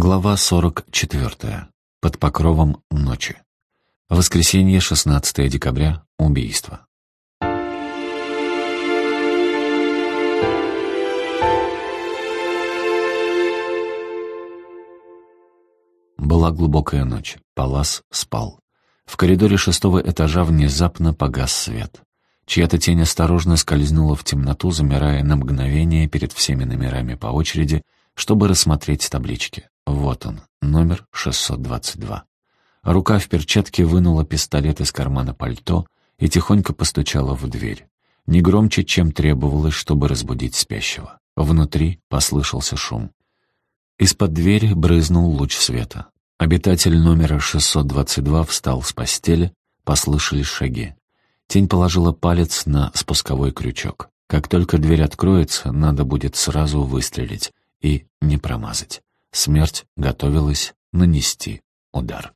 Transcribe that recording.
Глава 44. Под покровом ночи. Воскресенье, 16 декабря. Убийство. Была глубокая ночь. Палас спал. В коридоре шестого этажа внезапно погас свет. Чья-то тень осторожно скользнула в темноту, замирая на мгновение перед всеми номерами по очереди, чтобы рассмотреть таблички. Вот он, номер 622. Рука в перчатке вынула пистолет из кармана пальто и тихонько постучала в дверь. Не громче, чем требовалось, чтобы разбудить спящего. Внутри послышался шум. Из-под двери брызнул луч света. Обитатель номера 622 встал с постели, послышались шаги. Тень положила палец на спусковой крючок. Как только дверь откроется, надо будет сразу выстрелить и не промазать. Смерть готовилась нанести удар.